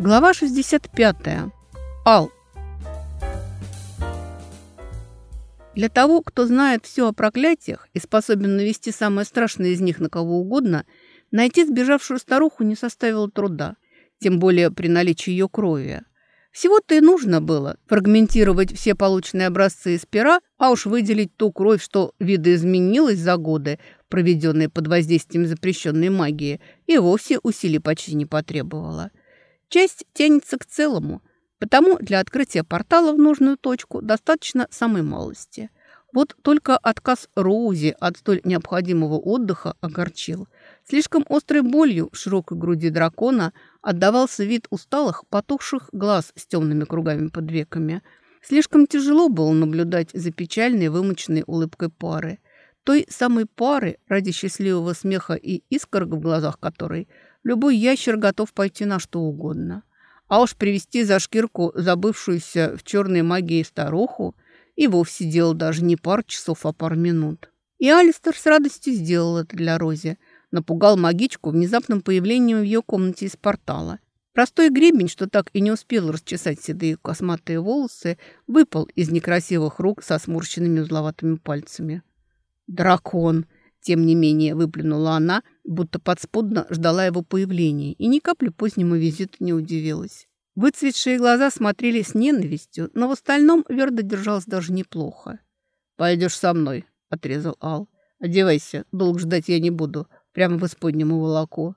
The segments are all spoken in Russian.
Глава 65. Ал. Для того, кто знает все о проклятиях и способен навести самое страшное из них на кого угодно, найти сбежавшую старуху не составило труда, тем более при наличии ее крови. Всего-то и нужно было фрагментировать все полученные образцы из пера, а уж выделить ту кровь, что видоизменилась за годы, проведенные под воздействием запрещенной магии, и вовсе усилий почти не потребовало. Часть тянется к целому, потому для открытия портала в нужную точку достаточно самой малости. Вот только отказ Роузи от столь необходимого отдыха огорчил. Слишком острой болью в широкой груди дракона отдавался вид усталых, потухших глаз с темными кругами под веками. Слишком тяжело было наблюдать за печальной, вымученной улыбкой пары. Той самой пары, ради счастливого смеха и искорок в глазах которой – Любой ящер готов пойти на что угодно. А уж привести за шкирку забывшуюся в черной магии старуху и вовсе делал даже не пар часов, а пар минут. И Алистер с радостью сделал это для Рози. Напугал магичку внезапным появлением в ее комнате из портала. Простой гребень, что так и не успел расчесать седые косматые волосы, выпал из некрасивых рук со сморщенными узловатыми пальцами. «Дракон!» Тем не менее, выплюнула она, будто подспудно ждала его появления, и ни капли позднему визиту не удивилась. Выцветшие глаза смотрели с ненавистью, но в остальном Верда держалась даже неплохо. «Пойдешь со мной», — отрезал Ал. «Одевайся, долго ждать я не буду, прямо в исподнему волоку».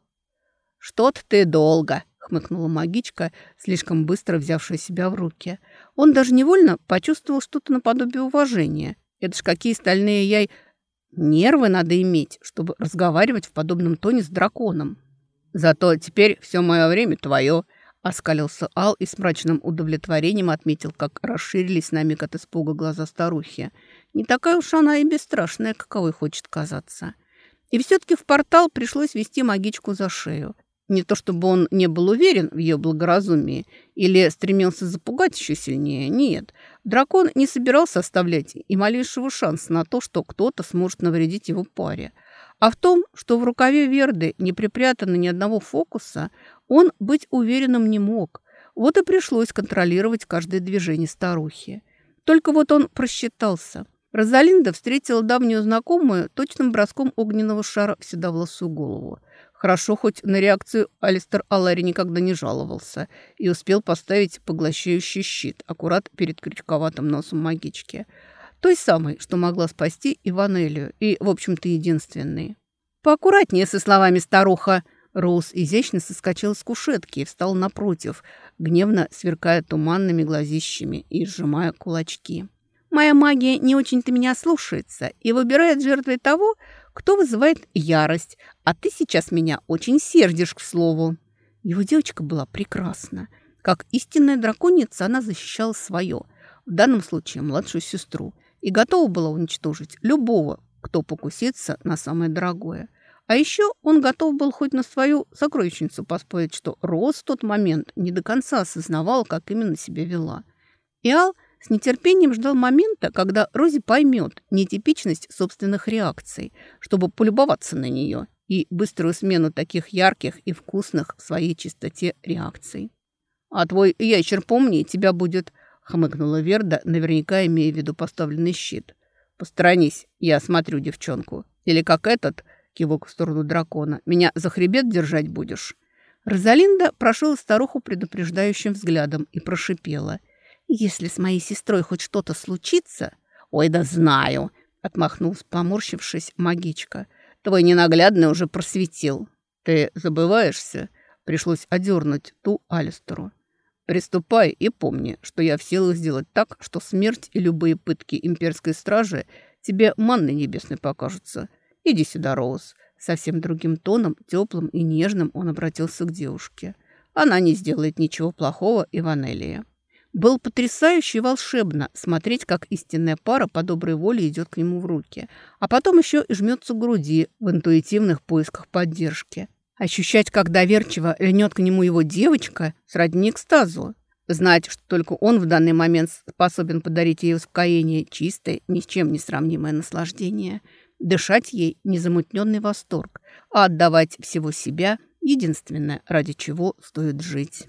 «Что-то ты долго», — хмыкнула магичка, слишком быстро взявшая себя в руки. Он даже невольно почувствовал что-то наподобие уважения. Это ж какие стальные яй Нервы надо иметь, чтобы разговаривать в подобном тоне с драконом. Зато теперь все мое время твое, оскалился Ал и с мрачным удовлетворением отметил, как расширились на миг от испуга глаза старухи. Не такая уж она и бесстрашная, каковой хочет казаться. И все-таки в портал пришлось вести магичку за шею. Не то чтобы он не был уверен в ее благоразумии или стремился запугать еще сильнее, нет. Дракон не собирался оставлять и малейшего шанса на то, что кто-то сможет навредить его паре. А в том, что в рукаве Верды не припрятано ни одного фокуса, он быть уверенным не мог. Вот и пришлось контролировать каждое движение старухи. Только вот он просчитался. Розалинда встретила давнюю знакомую точным броском огненного шара в седовласую голову – Хорошо, хоть на реакцию Алистер Аллари никогда не жаловался и успел поставить поглощающий щит аккурат перед крючковатым носом магички. Той самой, что могла спасти Иванелию и, в общем-то, единственной. «Поаккуратнее со словами, старуха!» Роуз изящно соскочил с кушетки и встал напротив, гневно сверкая туманными глазищами и сжимая кулачки. «Моя магия не очень-то меня слушается и выбирает жертвой того, кто вызывает ярость, а ты сейчас меня очень сердишь, к слову». Его девочка была прекрасна. Как истинная драконица она защищала свое, в данном случае младшую сестру, и готова была уничтожить любого, кто покусится на самое дорогое. А еще он готов был хоть на свою сокровищницу поспорить, что Роз в тот момент не до конца осознавала, как именно себя вела. И Ал с нетерпением ждал момента, когда Рози поймет нетипичность собственных реакций, чтобы полюбоваться на нее и быструю смену таких ярких и вкусных в своей чистоте реакций. «А твой ящер, помни, тебя будет...» — хмыкнула Верда, наверняка имея в виду поставленный щит. «Посторонись, я осмотрю девчонку. Или как этот...» — кивок в сторону дракона. «Меня за хребет держать будешь?» Розалинда прошила старуху предупреждающим взглядом и прошипела — если с моей сестрой хоть что-то случится... Ой, да знаю, отмахнулась, поморщившись, магичка. Твой ненаглядный уже просветил. Ты забываешься? Пришлось одернуть ту Алистеру. Приступай и помни, что я в силах сделать так, что смерть и любые пытки имперской стражи тебе манной небесной покажутся. Иди сюда, Роуз. Совсем другим тоном, теплым и нежным он обратился к девушке. Она не сделает ничего плохого Иванелия. Было потрясающе и волшебно смотреть, как истинная пара по доброй воле идет к нему в руки, а потом еще и жмется к груди в интуитивных поисках поддержки. Ощущать, как доверчиво льнет к нему его девочка, сродни экстазу. Знать, что только он в данный момент способен подарить ей успокоение, чистое, ни с чем не сравнимое наслаждение. Дышать ей незамутненный восторг, а отдавать всего себя – единственное, ради чего стоит жить.